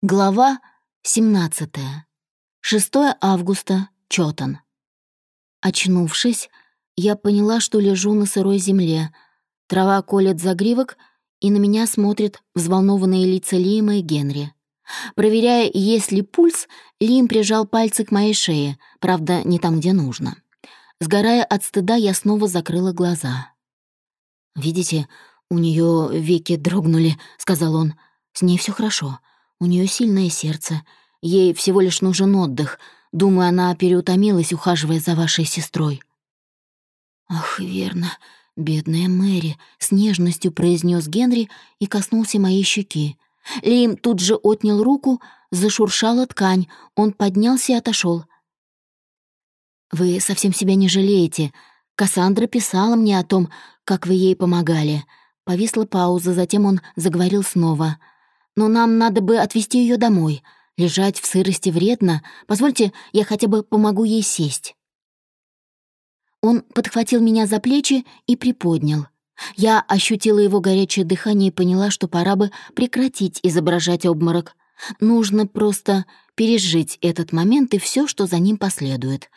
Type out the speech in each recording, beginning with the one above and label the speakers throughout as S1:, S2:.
S1: Глава 17. 6 августа. Чётан. Очнувшись, я поняла, что лежу на сырой земле. Трава колет загривок, и на меня смотрят взволнованные лица Лима и Генри. Проверяя, есть ли пульс, Лим прижал пальцы к моей шее, правда, не там, где нужно. Сгорая от стыда, я снова закрыла глаза. «Видите, у нее веки дрогнули», — сказал он. «С ней все хорошо. У нее сильное сердце. Ей всего лишь нужен отдых. Думаю, она переутомилась, ухаживая за вашей сестрой». «Ах, верно, бедная Мэри», — с нежностью произнес Генри и коснулся моей щеки. Лим тут же отнял руку, зашуршала ткань. Он поднялся и отошел. «Вы совсем себя не жалеете. Кассандра писала мне о том, как вы ей помогали». Повисла пауза, затем он заговорил снова — но нам надо бы отвезти ее домой. Лежать в сырости вредно. Позвольте, я хотя бы помогу ей сесть». Он подхватил меня за плечи и приподнял. Я ощутила его горячее дыхание и поняла, что пора бы прекратить изображать обморок. Нужно просто пережить этот момент и все, что за ним последует.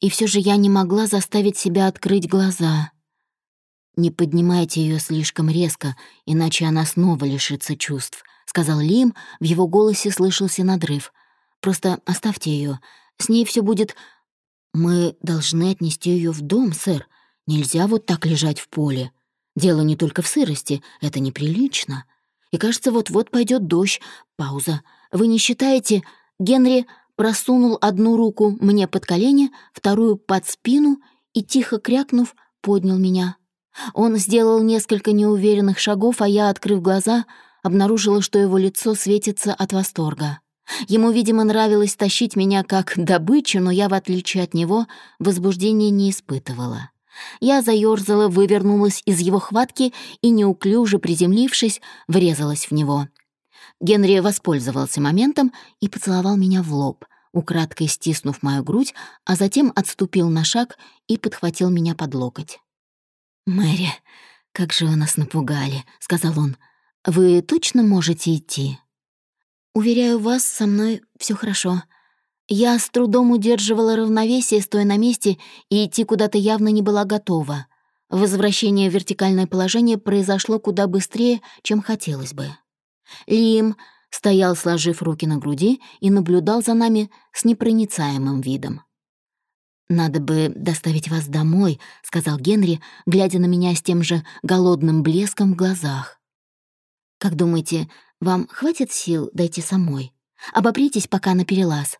S1: И все же я не могла заставить себя открыть глаза. Не поднимайте ее слишком резко, иначе она снова лишится чувств сказал Лим, в его голосе слышался надрыв. «Просто оставьте ее. С ней все будет...» «Мы должны отнести ее в дом, сэр. Нельзя вот так лежать в поле. Дело не только в сырости, это неприлично. И кажется, вот-вот пойдет дождь. Пауза. Вы не считаете...» Генри просунул одну руку мне под колени, вторую под спину и, тихо крякнув, поднял меня. Он сделал несколько неуверенных шагов, а я, открыв глаза, обнаружила, что его лицо светится от восторга. Ему, видимо, нравилось тащить меня как добычу, но я, в отличие от него, возбуждения не испытывала. Я заёрзала, вывернулась из его хватки и, неуклюже приземлившись, врезалась в него. Генри воспользовался моментом и поцеловал меня в лоб, украдкой стиснув мою грудь, а затем отступил на шаг и подхватил меня под локоть. «Мэри, как же вы нас напугали», — сказал он. Вы точно можете идти? Уверяю вас, со мной все хорошо. Я с трудом удерживала равновесие, стоя на месте, и идти куда-то явно не была готова. Возвращение в вертикальное положение произошло куда быстрее, чем хотелось бы. Лим стоял, сложив руки на груди, и наблюдал за нами с непроницаемым видом. «Надо бы доставить вас домой», — сказал Генри, глядя на меня с тем же голодным блеском в глазах. Как думаете, вам хватит сил дойти самой? Обопритесь пока на перелаз.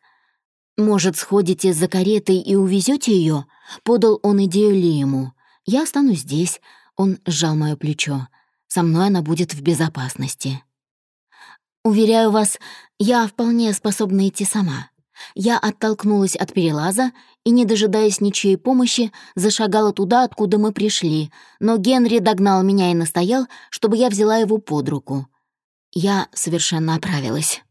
S1: Может, сходите за каретой и увезете ее? Подал он идею Лиему. Я останусь здесь. Он сжал мое плечо. Со мной она будет в безопасности. Уверяю вас, я вполне способна идти сама. Я оттолкнулась от перелаза и, не дожидаясь ничьей помощи, зашагала туда, откуда мы пришли, но Генри догнал меня и настоял, чтобы я взяла его под руку. Я совершенно оправилась.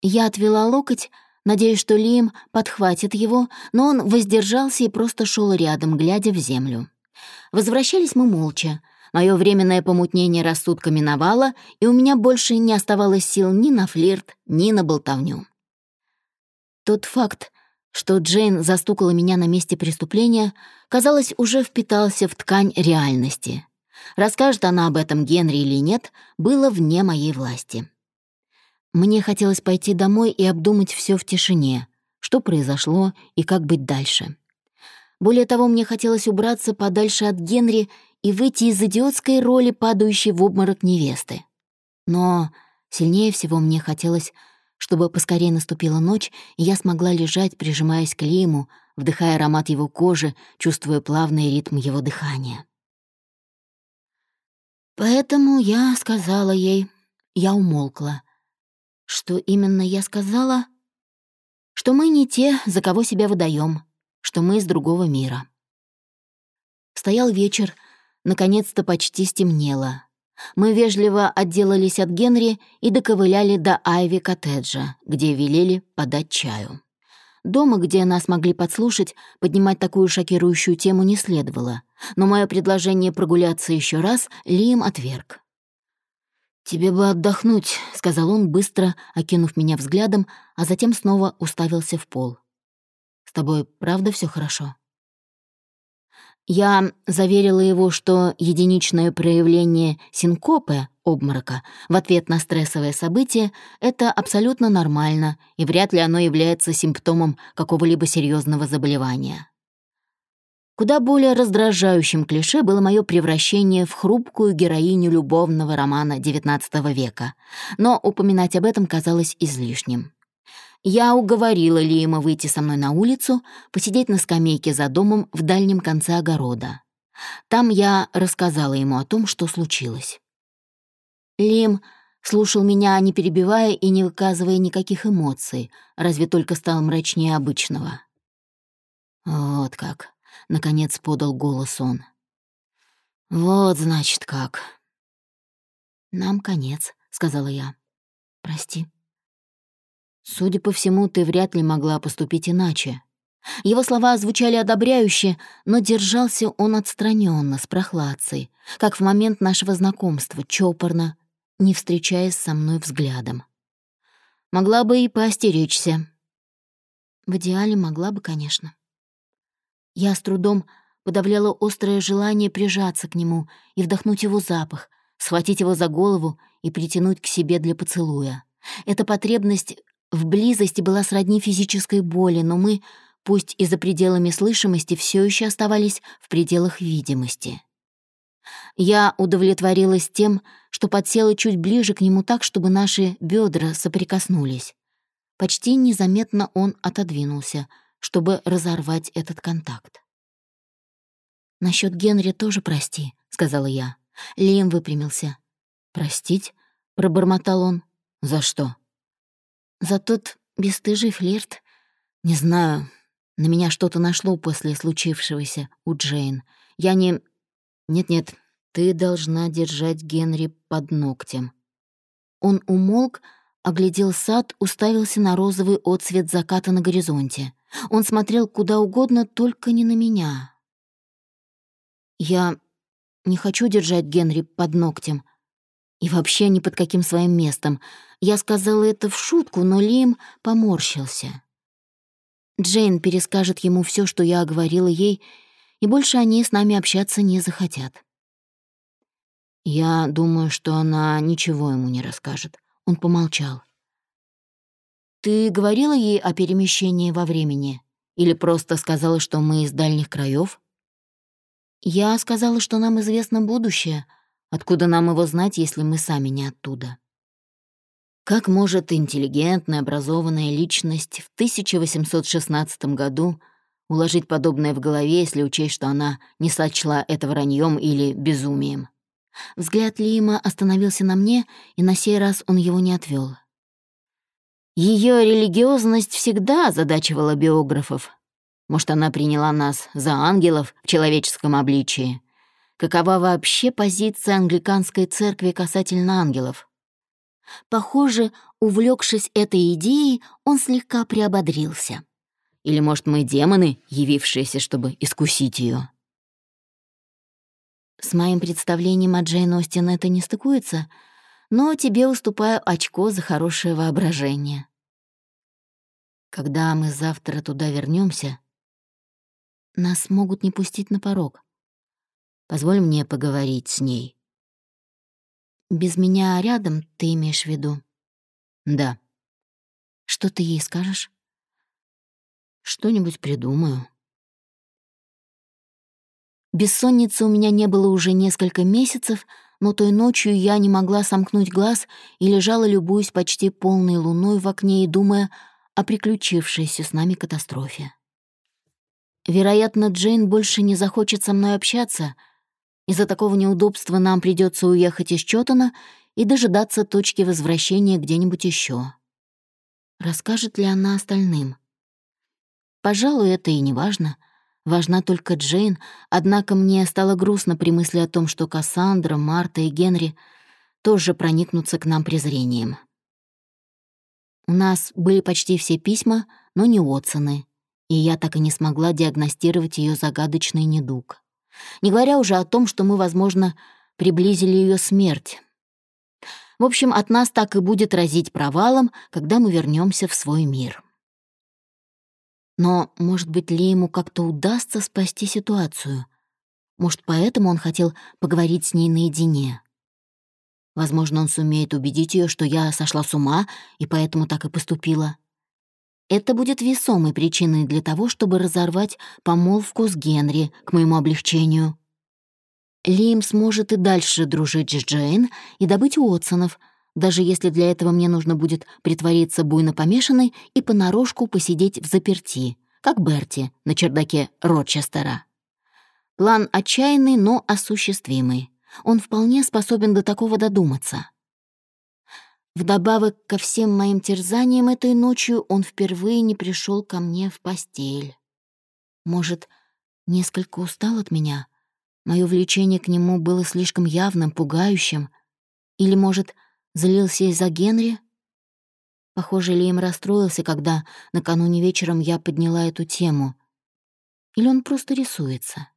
S1: Я отвела локоть, надеясь, что Лим подхватит его, но он воздержался и просто шел рядом, глядя в землю. Возвращались мы молча. Мое временное помутнение рассудка миновало, и у меня больше не оставалось сил ни на флирт, ни на болтовню. Тот факт, что Джейн застукала меня на месте преступления, казалось, уже впитался в ткань реальности. Расскажет она об этом Генри или нет, было вне моей власти. Мне хотелось пойти домой и обдумать все в тишине, что произошло и как быть дальше. Более того, мне хотелось убраться подальше от Генри и выйти из идиотской роли падающей в обморок невесты. Но сильнее всего мне хотелось чтобы поскорее наступила ночь, я смогла лежать, прижимаясь к Лиму, вдыхая аромат его кожи, чувствуя плавный ритм его дыхания. Поэтому я сказала ей, я умолкла. Что именно я сказала? Что мы не те, за кого себя выдаем, что мы из другого мира. Стоял вечер, наконец-то почти стемнело. Мы вежливо отделались от Генри и доковыляли до Айви коттеджа, где велели подать чаю. Дома, где нас могли подслушать, поднимать такую шокирующую тему не следовало, но мое предложение прогуляться еще раз Лиам отверг. «Тебе бы отдохнуть», — сказал он, быстро окинув меня взглядом, а затем снова уставился в пол. «С тобой правда все хорошо?» Я заверила его, что единичное проявление синкопы, обморока, в ответ на стрессовое событие — это абсолютно нормально, и вряд ли оно является симптомом какого-либо серьезного заболевания. Куда более раздражающим клише было мое превращение в хрупкую героиню любовного романа XIX века, но упоминать об этом казалось излишним. Я уговорила Лима выйти со мной на улицу, посидеть на скамейке за домом в дальнем конце огорода. Там я рассказала ему о том, что случилось. Лим слушал меня, не перебивая и не выказывая никаких эмоций, разве только стал мрачнее обычного. «Вот как», — наконец подал голос он. «Вот, значит, как». «Нам конец», — сказала я. «Прости». Судя по всему, ты вряд ли могла поступить иначе. Его слова звучали одобряюще, но держался он отстраненно, с прохладцей, как в момент нашего знакомства, чопорно, не встречаясь со мной взглядом. Могла бы и поостеречься. В идеале могла бы, конечно. Я с трудом подавляла острое желание прижаться к нему и вдохнуть его запах, схватить его за голову и притянуть к себе для поцелуя. Эта потребность в близости была сродни физической боли, но мы, пусть и за пределами слышимости, все еще оставались в пределах видимости. Я удовлетворилась тем, что подсела чуть ближе к нему так, чтобы наши бедра соприкоснулись. Почти незаметно он отодвинулся, чтобы разорвать этот контакт. «Насчет Генри тоже прости», — сказала я. Лием выпрямился. «Простить?» — пробормотал он. «За что?» За тот бесстыжий флирт? Не знаю. На меня что-то нашло после случившегося у Джейн. Я не... Нет-нет, ты должна держать Генри под ногтем. Он умолк, оглядел сад, уставился на розовый отсвет заката на горизонте. Он смотрел куда угодно, только не на меня. Я не хочу держать Генри под ногтем. И вообще ни под каким своим местом. Я сказала это в шутку, но Лим поморщился. Джейн перескажет ему все, что я говорила ей, и больше они с нами общаться не захотят. Я думаю, что она ничего ему не расскажет. Он помолчал. «Ты говорила ей о перемещении во времени? Или просто сказала, что мы из дальних краев? «Я сказала, что нам известно будущее. Откуда нам его знать, если мы сами не оттуда?» Как может интеллигентная, образованная личность в 1816 году уложить подобное в голове, если учесть, что она не сочла это враньем или безумием? Взгляд Лима остановился на мне, и на сей раз он его не отвел. Ее религиозность всегда озадачивала биографов. Может, она приняла нас за ангелов в человеческом обличии? Какова вообще позиция англиканской церкви касательно ангелов? Похоже, увлекшись этой идеей, он слегка приободрился. Или, может, мы демоны, явившиеся, чтобы искусить ее? С моим представлением о Джейн Остин это не стыкуется, но тебе уступаю очко за хорошее воображение. Когда мы завтра туда вернемся, нас могут не пустить на порог. Позволь мне поговорить с ней. Без меня рядом, ты имеешь в виду? Да. Что ты ей скажешь? Что-нибудь придумаю. Бессонницы у меня не было уже несколько месяцев, но той ночью я не могла сомкнуть глаз и лежала, любуясь почти полной луной в окне и думая о приключившейся с нами катастрофе. Вероятно, Джейн больше не захочет со мной общаться — из-за такого неудобства нам придется уехать из Чётона и дожидаться точки возвращения где-нибудь еще. Расскажет ли она остальным? Пожалуй, это и не важно. Важна только Джейн, однако мне стало грустно при мысли о том, что Кассандра, Марта и Генри тоже проникнутся к нам презрением. У нас были почти все письма, но не Отсоны, и я так и не смогла диагностировать ее загадочный недуг. Не говоря уже о том, что мы, возможно, приблизили ее смерть. В общем, от нас так и будет разить провалом, когда мы вернемся в свой мир. Но, может быть, ли ему как-то удастся спасти ситуацию? Может, поэтому он хотел поговорить с ней наедине? Возможно, он сумеет убедить ее, что я сошла с ума, и поэтому так и поступила. Это будет весомой причиной для того, чтобы разорвать помолвку с Генри к моему облегчению. Лим сможет и дальше дружить с Джейн и добыть Уотсонов, даже если для этого мне нужно будет притвориться буйно помешанной и понарошку посидеть в заперти, как Берти на чердаке Рочестера. План отчаянный, но осуществимый. Он вполне способен до такого додуматься. Вдобавок ко всем моим терзаниям этой ночью он впервые не пришел ко мне в постель. Может, несколько устал от меня? Мое влечение к нему было слишком явным, пугающим. Или, может, злился из-за Генри? Похоже, Лейм расстроился, когда накануне вечером я подняла эту тему. Или он просто рисуется?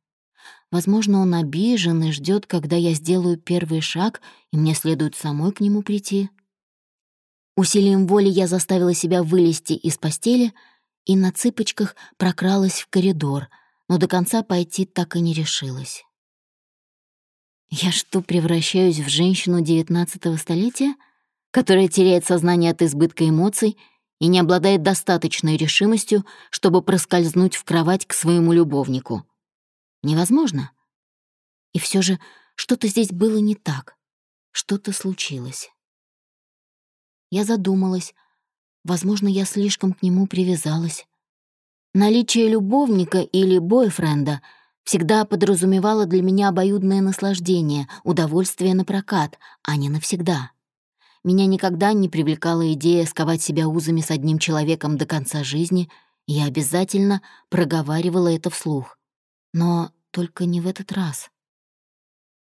S1: Возможно, он обижен и ждет, когда я сделаю первый шаг, и мне следует самой к нему прийти. Усилием воли я заставила себя вылезти из постели и на цыпочках прокралась в коридор, но до конца пойти так и не решилась. Я что, превращаюсь в женщину девятнадцатого столетия, которая теряет сознание от избытка эмоций и не обладает достаточной решимостью, чтобы проскользнуть в кровать к своему любовнику? Невозможно. И все же что-то здесь было не так. Что-то случилось. Я задумалась. Возможно, я слишком к нему привязалась. Наличие любовника или бойфренда всегда подразумевало для меня обоюдное наслаждение, удовольствие на прокат, а не навсегда. Меня никогда не привлекала идея сковать себя узами с одним человеком до конца жизни, и я обязательно проговаривала это вслух. Но только не в этот раз.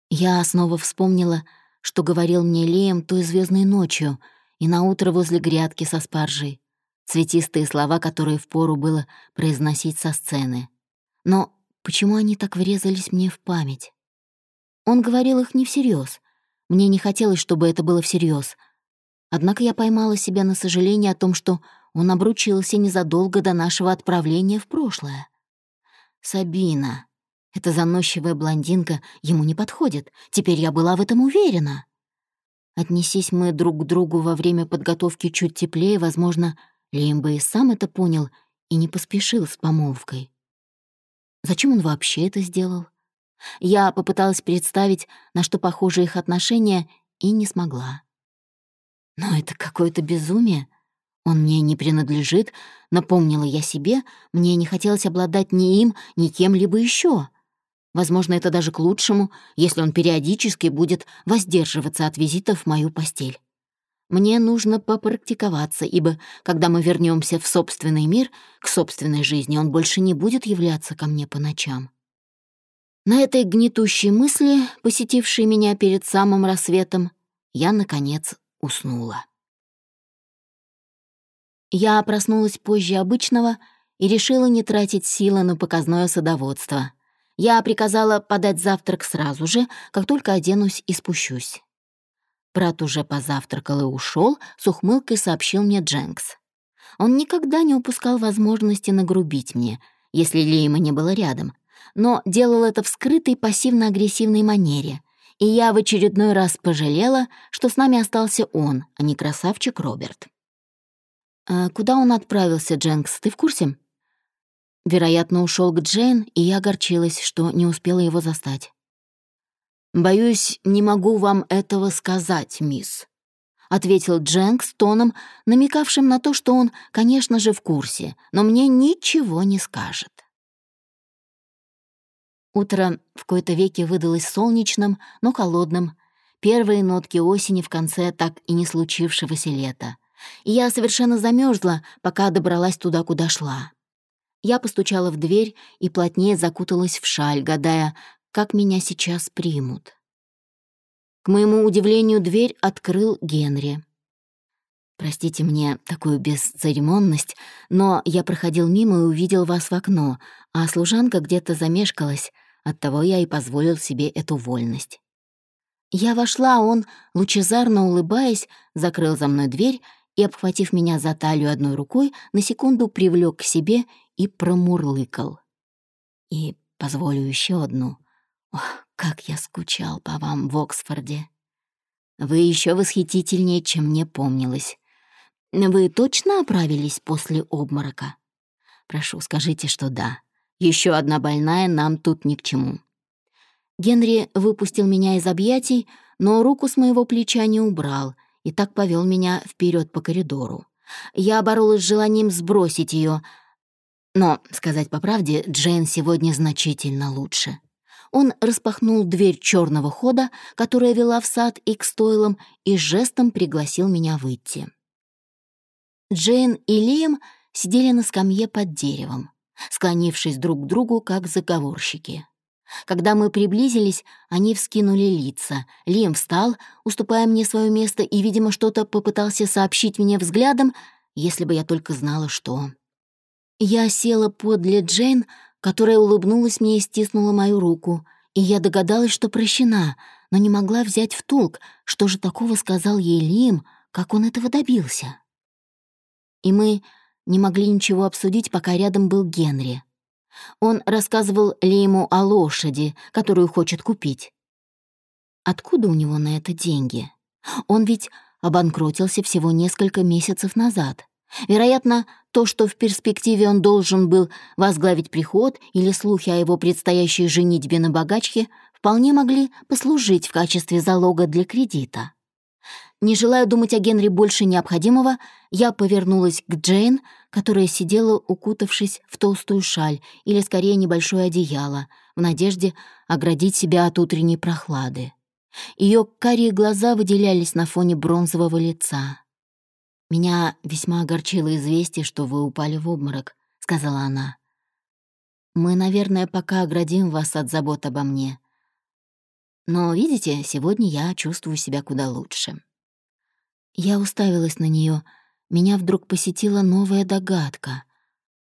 S1: Я снова вспомнила, что говорил мне Леем той звездной ночью — и на утро возле грядки со спаржей. Цветистые слова, которые впору было произносить со сцены. Но почему они так врезались мне в память? Он говорил их не всерьез. Мне не хотелось, чтобы это было всерьез. Однако я поймала себя на сожаление о том, что он обручился незадолго до нашего отправления в прошлое. Сабина. Эта заносчивая блондинка ему не подходит. Теперь я была в этом уверена. Отнесись мы друг к другу во время подготовки чуть теплее, возможно, Лим бы и сам это понял и не поспешил с помолвкой. Зачем он вообще это сделал? Я попыталась представить, на что похожи их отношения, и не смогла. Но это какое-то безумие. Он мне не принадлежит, напомнила я себе, мне не хотелось обладать ни им, ни кем-либо еще. Возможно, это даже к лучшему, если он периодически будет воздерживаться от визитов в мою постель. Мне нужно попрактиковаться, ибо, когда мы вернемся в собственный мир, к собственной жизни, он больше не будет являться ко мне по ночам. На этой гнетущей мысли, посетившей меня перед самым рассветом, я, наконец, уснула. Я проснулась позже обычного и решила не тратить силы на показное садоводство — я приказала подать завтрак сразу же, как только оденусь и спущусь. Брат уже позавтракал и ушел, с ухмылкой сообщил мне Дженкс. Он никогда не упускал возможности нагрубить мне, если Лейма не было рядом, но делал это в скрытой пассивно-агрессивной манере, и я в очередной раз пожалела, что с нами остался он, а не красавчик Роберт. «А куда он отправился, Дженкс, ты в курсе?» Вероятно, ушел к Джейн, и я огорчилась, что не успела его застать. «Боюсь, не могу вам этого сказать, мисс», — ответил Дженк с тоном, намекавшим на то, что он, конечно же, в курсе, но мне ничего не скажет. Утро в кои-то веке выдалось солнечным, но холодным. Первые нотки осени в конце так и не случившегося лета. И я совершенно замерзла, пока добралась туда, куда шла. Я постучала в дверь и плотнее закуталась в шаль, гадая, как меня сейчас примут. К моему удивлению, дверь открыл Генри. Простите мне такую бесцеремонность, но я проходил мимо и увидел вас в окно, а служанка где-то замешкалась, оттого я и позволил себе эту вольность. Я вошла, а он, лучезарно улыбаясь, закрыл за мной дверь и, обхватив меня за талию одной рукой, на секунду привлек к себе и промурлыкал. И позволю еще одну. Ох, как я скучал по вам в Оксфорде. Вы еще восхитительнее, чем мне помнилось. Вы точно оправились после обморока? Прошу, скажите, что да. Еще одна больная нам тут ни к чему. Генри выпустил меня из объятий, но руку с моего плеча не убрал и так повел меня вперед по коридору. Я боролась с желанием сбросить ее, но, сказать по правде, Джейн сегодня значительно лучше. Он распахнул дверь черного хода, которая вела в сад и к стойлам, и жестом пригласил меня выйти. Джейн и Лиам сидели на скамье под деревом, склонившись друг к другу, как заговорщики. Когда мы приблизились, они вскинули лица. Лим встал, уступая мне свое место, и, видимо, что-то попытался сообщить мне взглядом, если бы я только знала, что. Я села подле Джейн, которая улыбнулась мне и стиснула мою руку, и я догадалась, что прощена, но не могла взять в толк, что же такого сказал ей Лим, как он этого добился. И мы не могли ничего обсудить, пока рядом был Генри. Он рассказывал Лейму о лошади, которую хочет купить. Откуда у него на это деньги? Он ведь обанкротился всего несколько месяцев назад. Вероятно, то, что в перспективе он должен был возглавить приход или слухи о его предстоящей женитьбе на богачке, вполне могли послужить в качестве залога для кредита. Не желая думать о Генри больше необходимого, я повернулась к Джейн, которая сидела, укутавшись в толстую шаль или, скорее, небольшое одеяло, в надежде оградить себя от утренней прохлады. Ее карие глаза выделялись на фоне бронзового лица. «Меня весьма огорчило известие, что вы упали в обморок», — сказала она. «Мы, наверное, пока оградим вас от забот обо мне. Но, видите, сегодня я чувствую себя куда лучше». Я уставилась на нее. Меня вдруг посетила новая догадка.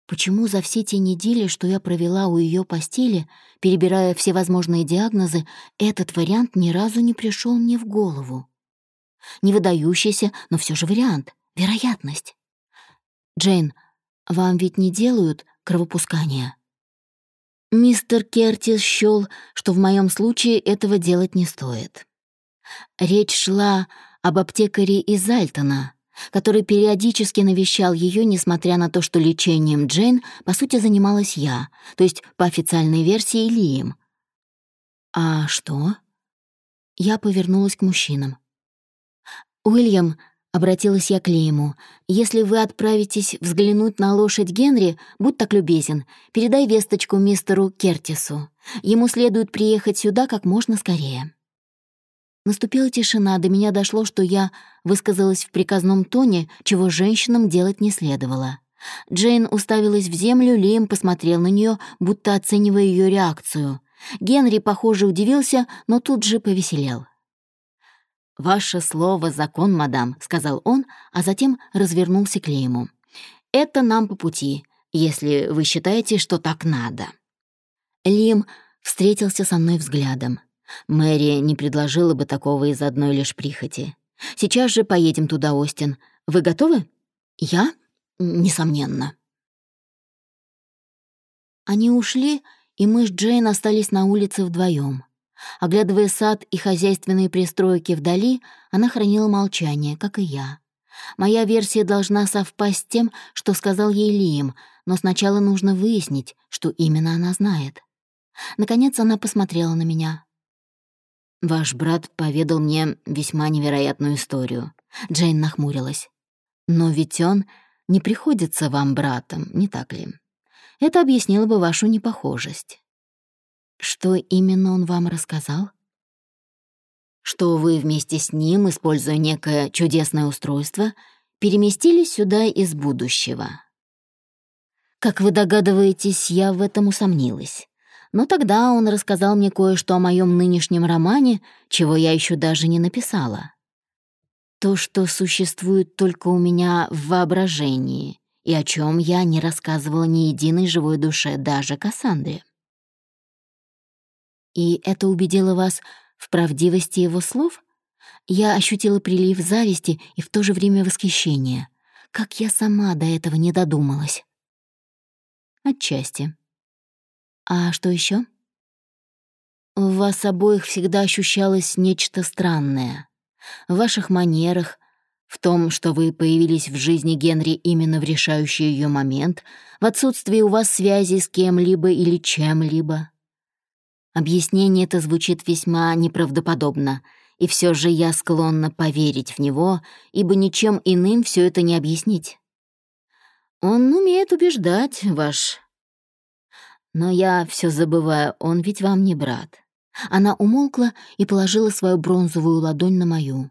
S1: Почему за все те недели, что я провела у ее постели, перебирая всевозможные диагнозы, этот вариант ни разу не пришел мне в голову? Не выдающийся, но все же вариант, вероятность. «Джейн, вам ведь не делают кровопускания?» Мистер Кертис счёл, что в моем случае этого делать не стоит. Речь шла об аптекаре из Альтона, который периодически навещал ее, несмотря на то, что лечением Джейн, по сути, занималась я, то есть по официальной версии Лием. «А что?» Я повернулась к мужчинам. «Уильям», — обратилась я к Лиему, «если вы отправитесь взглянуть на лошадь Генри, будь так любезен, передай весточку мистеру Кертису. Ему следует приехать сюда как можно скорее». Наступила тишина, до меня дошло, что я высказалась в приказном тоне, чего женщинам делать не следовало. Джейн уставилась в землю, Лием посмотрел на нее, будто оценивая ее реакцию. Генри, похоже, удивился, но тут же повеселел. «Ваше слово — закон, мадам», — сказал он, а затем развернулся к Лейму. «Это нам по пути, если вы считаете, что так надо». Лим встретился со мной взглядом. Мэри не предложила бы такого из одной лишь прихоти. Сейчас же поедем туда, Остин. Вы готовы? Я? Несомненно. Они ушли, и мы с Джейн остались на улице вдвоем. Оглядывая сад и хозяйственные пристройки вдали, она хранила молчание, как и я. Моя версия должна совпасть с тем, что сказал ей Лием, но сначала нужно выяснить, что именно она знает. Наконец она посмотрела на меня. «Ваш брат поведал мне весьма невероятную историю». Джейн нахмурилась. «Но ведь он не приходится вам братом, не так ли? Это объяснило бы вашу непохожесть». «Что именно он вам рассказал?» «Что вы вместе с ним, используя некое чудесное устройство, переместились сюда из будущего». Как вы догадываетесь, я в этом усомнилась. Но тогда он рассказал мне кое-что о моем нынешнем романе, чего я еще даже не написала. То, что существует только у меня в воображении, и о чем я не рассказывала ни единой живой душе, даже Кассандре. И это убедило вас В правдивости его слов я ощутила прилив зависти и в то же время восхищения. Как я сама до этого не додумалась. Отчасти. А что еще? В вас обоих всегда ощущалось нечто странное. В ваших манерах, в том, что вы появились в жизни Генри именно в решающий ее момент, в отсутствии у вас связи с кем-либо или чем-либо. Объяснение это звучит весьма неправдоподобно, и все же я склонна поверить в него, ибо ничем иным все это не объяснить. Он умеет убеждать, ваш... Но я все забываю, он ведь вам не брат. Она умолкла и положила свою бронзовую ладонь на мою.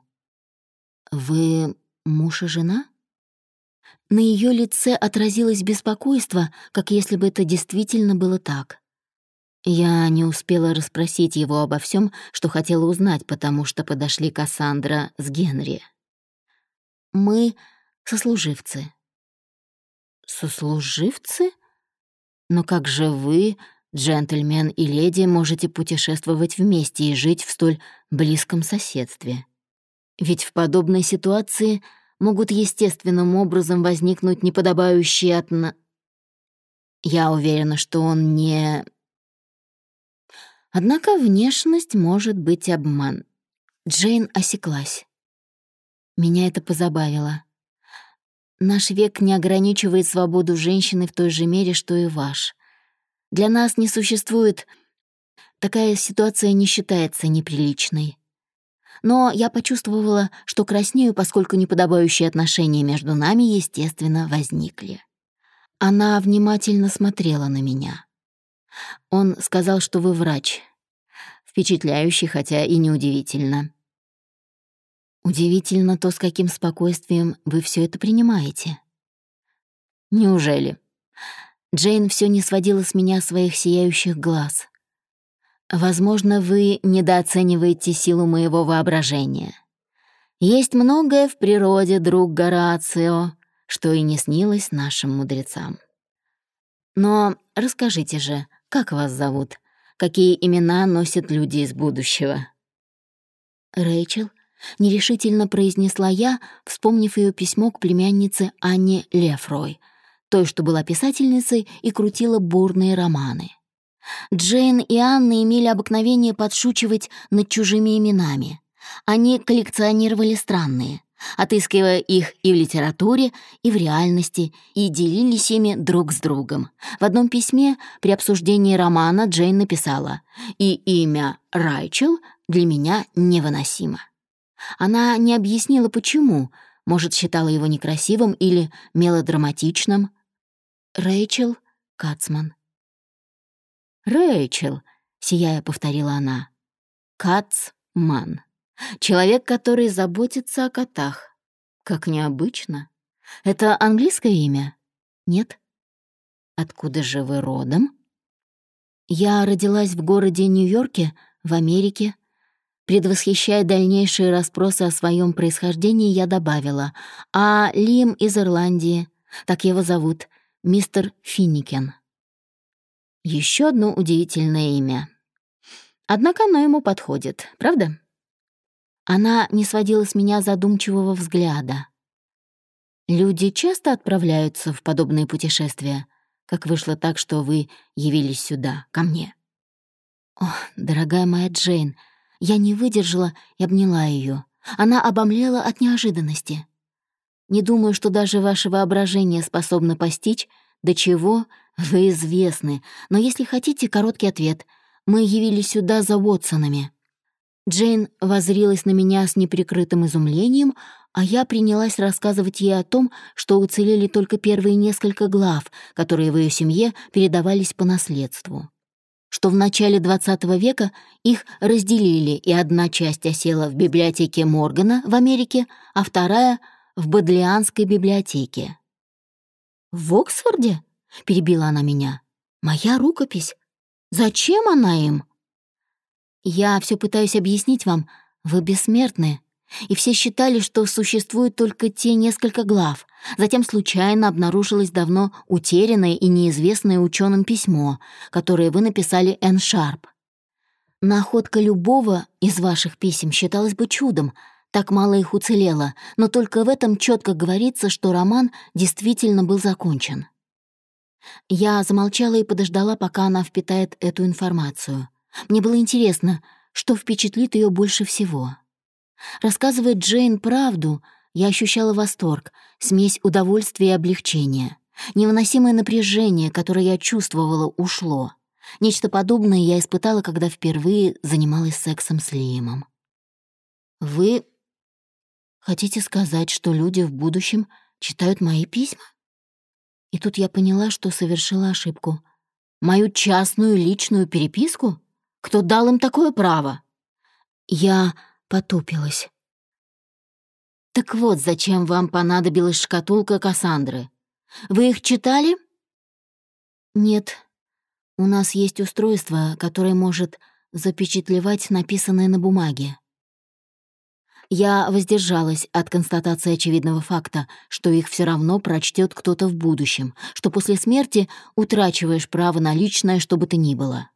S1: «Вы муж и жена?» На ее лице отразилось беспокойство, как если бы это действительно было так. Я не успела расспросить его обо всем, что хотела узнать, потому что подошли Кассандра с Генри. «Мы сослуживцы». «Сослуживцы? Но как же вы, джентльмен и леди, можете путешествовать вместе и жить в столь близком соседстве?» Ведь в подобной ситуации могут естественным образом возникнуть неподобающие отно... Я уверена, что он не... Однако внешность может быть обман. Джейн осеклась. Меня это позабавило. Наш век не ограничивает свободу женщины в той же мере, что и ваш. Для нас не существует... Такая ситуация не считается неприличной но я почувствовала, что краснею, поскольку неподобающие отношения между нами, естественно, возникли. Она внимательно смотрела на меня. Он сказал, что вы врач. Впечатляющий, хотя и неудивительно. Удивительно то, с каким спокойствием вы все это принимаете. Неужели? Джейн все не сводила с меня своих сияющих глаз. Возможно, вы недооцениваете силу моего воображения. Есть многое в природе, друг Горацио, что и не снилось нашим мудрецам. Но расскажите же, как вас зовут? Какие имена носят люди из будущего? Рэйчел нерешительно произнесла я, вспомнив ее письмо к племяннице Анне Лефрой, той, что была писательницей и крутила бурные романы. Джейн и Анна имели обыкновение подшучивать над чужими именами. Они коллекционировали странные, отыскивая их и в литературе, и в реальности, и делились ими друг с другом. В одном письме при обсуждении романа Джейн написала «И имя Райчел для меня невыносимо». Она не объяснила, почему, может, считала его некрасивым или мелодраматичным. Рэйчел Кацман. «Рэйчел», — сияя повторила она. «Кацман. Человек, который заботится о котах. Как необычно. Это английское имя? Нет? Откуда же вы родом?» «Я родилась в городе Нью-Йорке, в Америке», Предвосхищая дальнейшие расспросы о своем происхождении, я добавила, а Лим из Ирландии, так его зовут, мистер Финникен. Еще одно удивительное имя. Однако оно ему подходит, правда? Она не сводила с меня задумчивого взгляда. Люди часто отправляются в подобные путешествия, как вышло так, что вы явились сюда, ко мне. О, дорогая моя Джейн, я не выдержала и обняла ее. Она обомлела от неожиданности. Не думаю, что даже ваше воображение способно постичь, до чего вы известны, но если хотите короткий ответ, мы явились сюда за Уотсонами. Джейн возрилась на меня с неприкрытым изумлением, а я принялась рассказывать ей о том, что уцелели только первые несколько глав, которые в ее семье передавались по наследству. Что в начале XX века их разделили, и одна часть осела в библиотеке Моргана в Америке, а вторая — в Бодлианской библиотеке. «В Оксфорде?» — перебила она меня. «Моя рукопись? Зачем она им?» «Я все пытаюсь объяснить вам. Вы бессмертны. И все считали, что существуют только те несколько глав. Затем случайно обнаружилось давно утерянное и неизвестное ученым письмо, которое вы написали Энн Шарп. Находка любого из ваших писем считалась бы чудом, так мало их уцелело, но только в этом четко говорится, что роман действительно был закончен. Я замолчала и подождала, пока она впитает эту информацию. Мне было интересно, что впечатлит ее больше всего. Рассказывая Джейн правду, я ощущала восторг, смесь удовольствия и облегчения. Невыносимое напряжение, которое я чувствовала, ушло. Нечто подобное я испытала, когда впервые занималась сексом с Лиемом. «Вы хотите сказать, что люди в будущем читают мои письма?» И тут я поняла, что совершила ошибку. Мою частную личную переписку? Кто дал им такое право? Я потупилась. Так вот, зачем вам понадобилась шкатулка Кассандры? Вы их читали? Нет. У нас есть устройство, которое может запечатлевать написанное на бумаге. Я воздержалась от констатации очевидного факта, что их все равно прочтет кто-то в будущем, что после смерти утрачиваешь право на личное, что бы то ни было.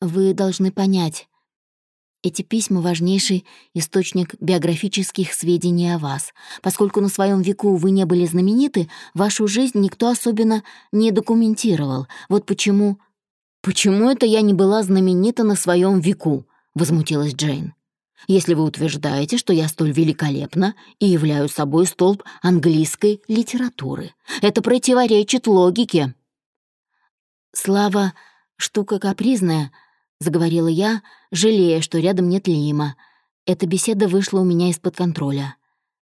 S1: Вы должны понять, эти письма — важнейший источник биографических сведений о вас. Поскольку на своем веку вы не были знамениты, вашу жизнь никто особенно не документировал. Вот почему... «Почему это я не была знаменита на своем веку?» — возмутилась Джейн если вы утверждаете, что я столь великолепна и являю собой столб английской литературы. Это противоречит логике». «Слава — штука капризная», — заговорила я, жалея, что рядом нет Лима. Эта беседа вышла у меня из-под контроля.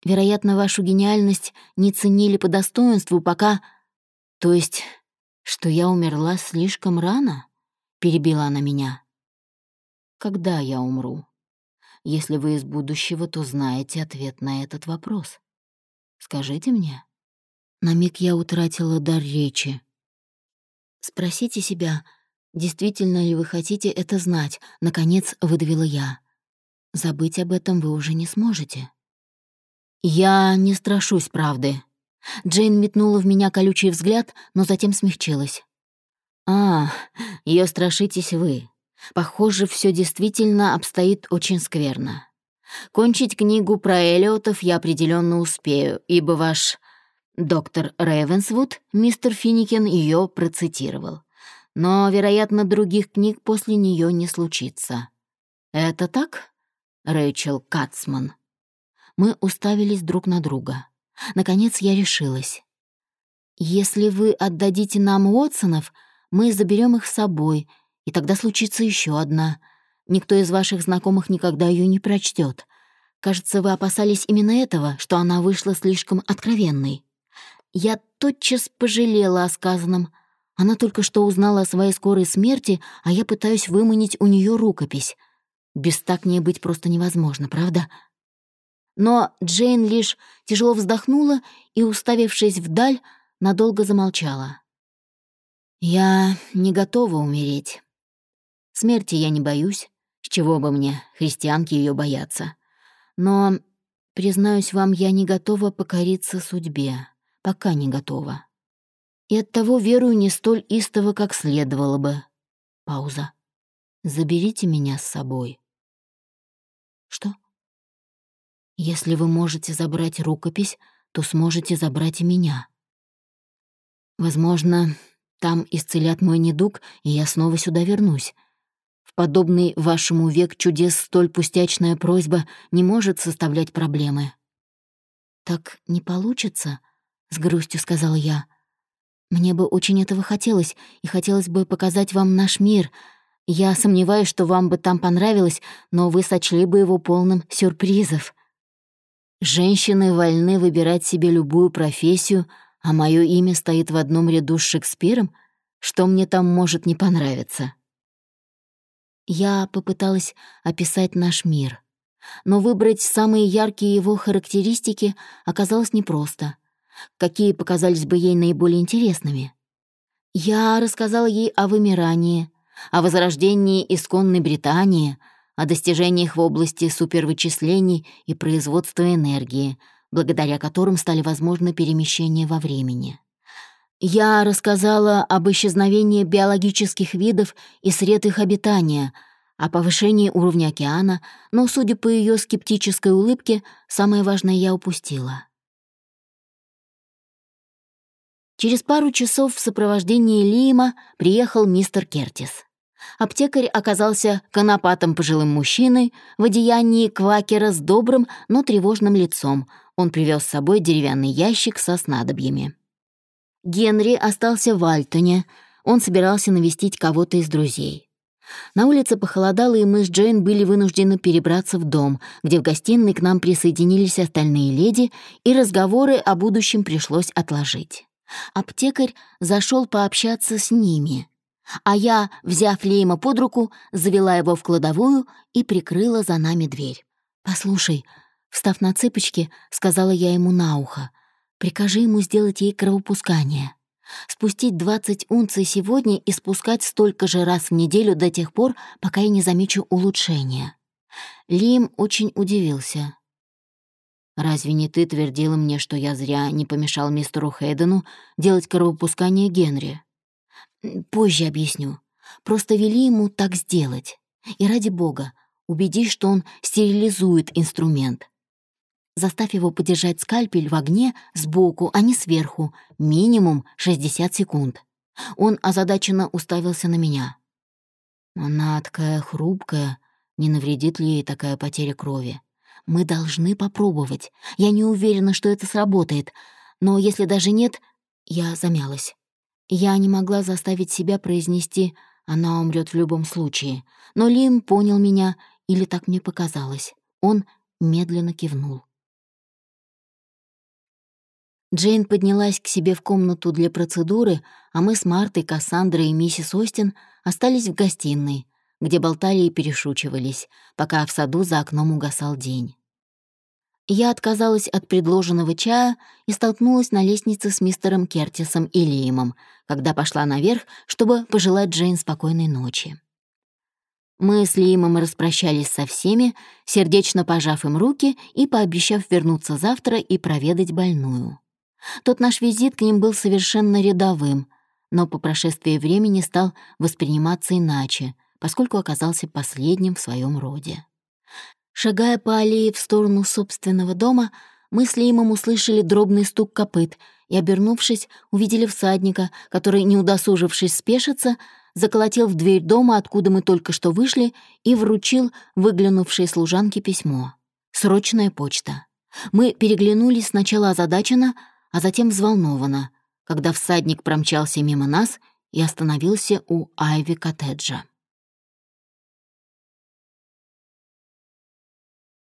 S1: Вероятно, вашу гениальность не ценили по достоинству, пока... То есть, что я умерла слишком рано? Перебила она меня. Когда я умру? Если вы из будущего, то знаете ответ на этот вопрос. Скажите мне. На миг я утратила дар речи. Спросите себя, действительно ли вы хотите это знать, наконец выдавила я. Забыть об этом вы уже не сможете. Я не страшусь правды. Джейн метнула в меня колючий взгляд, но затем смягчилась. «А, ее страшитесь вы. Похоже, все действительно обстоит очень скверно. Кончить книгу про Эллиотов я определенно успею, ибо ваш доктор Рейвенсвуд, мистер Финикен, ее процитировал. Но, вероятно, других книг после нее не случится. Это так, Рэйчел Кацман? Мы уставились друг на друга. Наконец я решилась. Если вы отдадите нам Уотсонов, мы заберем их с собой и тогда случится еще одна. Никто из ваших знакомых никогда ее не прочтет. Кажется, вы опасались именно этого, что она вышла слишком откровенной. Я тотчас пожалела о сказанном. Она только что узнала о своей скорой смерти, а я пытаюсь выманить у нее рукопись. Бестактнее быть просто невозможно, правда? Но Джейн лишь тяжело вздохнула и, уставившись вдаль, надолго замолчала. «Я не готова умереть. Смерти я не боюсь, с чего бы мне, христианки, ее бояться. Но, признаюсь вам, я не готова покориться судьбе, пока не готова. И оттого верую не столь истово, как следовало бы. Пауза. Заберите меня с собой. Что? Если вы можете забрать рукопись, то сможете забрать и меня. Возможно, там исцелят мой недуг, и я снова сюда вернусь подобный вашему век чудес столь пустячная просьба не может составлять проблемы». «Так не получится», — с грустью сказала я. «Мне бы очень этого хотелось, и хотелось бы показать вам наш мир. Я сомневаюсь, что вам бы там понравилось, но вы сочли бы его полным сюрпризов. Женщины вольны выбирать себе любую профессию, а мое имя стоит в одном ряду с Шекспиром. Что мне там может не понравиться?» Я попыталась описать наш мир. Но выбрать самые яркие его характеристики оказалось непросто. Какие показались бы ей наиболее интересными? Я рассказала ей о вымирании, о возрождении исконной Британии, о достижениях в области супервычислений и производства энергии, благодаря которым стали возможны перемещения во времени. Я рассказала об исчезновении биологических видов и сред их обитания, о повышении уровня океана, но, судя по ее скептической улыбке, самое важное я упустила. Через пару часов в сопровождении Лима приехал мистер Кертис. Аптекарь оказался конопатым пожилым мужчиной в одеянии квакера с добрым, но тревожным лицом. Он привез с собой деревянный ящик со снадобьями. Генри остался в Альтоне. Он собирался навестить кого-то из друзей. На улице похолодало, и мы с Джейн были вынуждены перебраться в дом, где в гостиной к нам присоединились остальные леди, и разговоры о будущем пришлось отложить. Аптекарь зашел пообщаться с ними, а я, взяв Лейма под руку, завела его в кладовую и прикрыла за нами дверь. «Послушай», — встав на цыпочки, сказала я ему на ухо, «прикажи ему сделать ей кровопускание. Спустить 20 унций сегодня и спускать столько же раз в неделю до тех пор, пока я не замечу улучшения». Лим очень удивился. «Разве не ты твердила мне, что я зря не помешал мистеру Хейдену делать кровопускание Генри?» Позже объясню. Просто вели ему так сделать. И ради бога, убедись, что он стерилизует инструмент. Заставь его подержать скальпель в огне сбоку, а не сверху, минимум 60 секунд. Он озадаченно уставился на меня. Она такая хрупкая, не навредит ли ей такая потеря крови? Мы должны попробовать. Я не уверена, что это сработает, но если даже нет, я замялась. Я не могла заставить себя произнести «она умрет в любом случае», но Лим понял меня, или так мне показалось. Он медленно кивнул. Джейн поднялась к себе в комнату для процедуры, а мы с Мартой, Кассандрой и миссис Остин остались в гостиной, где болтали и перешучивались, пока в саду за окном угасал день. Я отказалась от предложенного чая и столкнулась на лестнице с мистером Кертисом и Лиемом, когда пошла наверх, чтобы пожелать Джейн спокойной ночи. Мы с Лиемом распрощались со всеми, сердечно пожав им руки и пообещав вернуться завтра и проведать больную. Тот наш визит к ним был совершенно рядовым, но по прошествии времени стал восприниматься иначе, поскольку оказался последним в своем роде. Шагая по аллее в сторону собственного дома, мы с Леймом услышали дробный стук копыт и, обернувшись, увидели всадника, который, не удосужившись спешиться, заколотил в дверь дома, откуда мы только что вышли, и вручил выглянувшей служанке письмо. «Срочная почта». Мы переглянулись сначала озадаченно, а затем взволнованно, когда всадник промчался мимо нас и остановился у Айви коттеджа.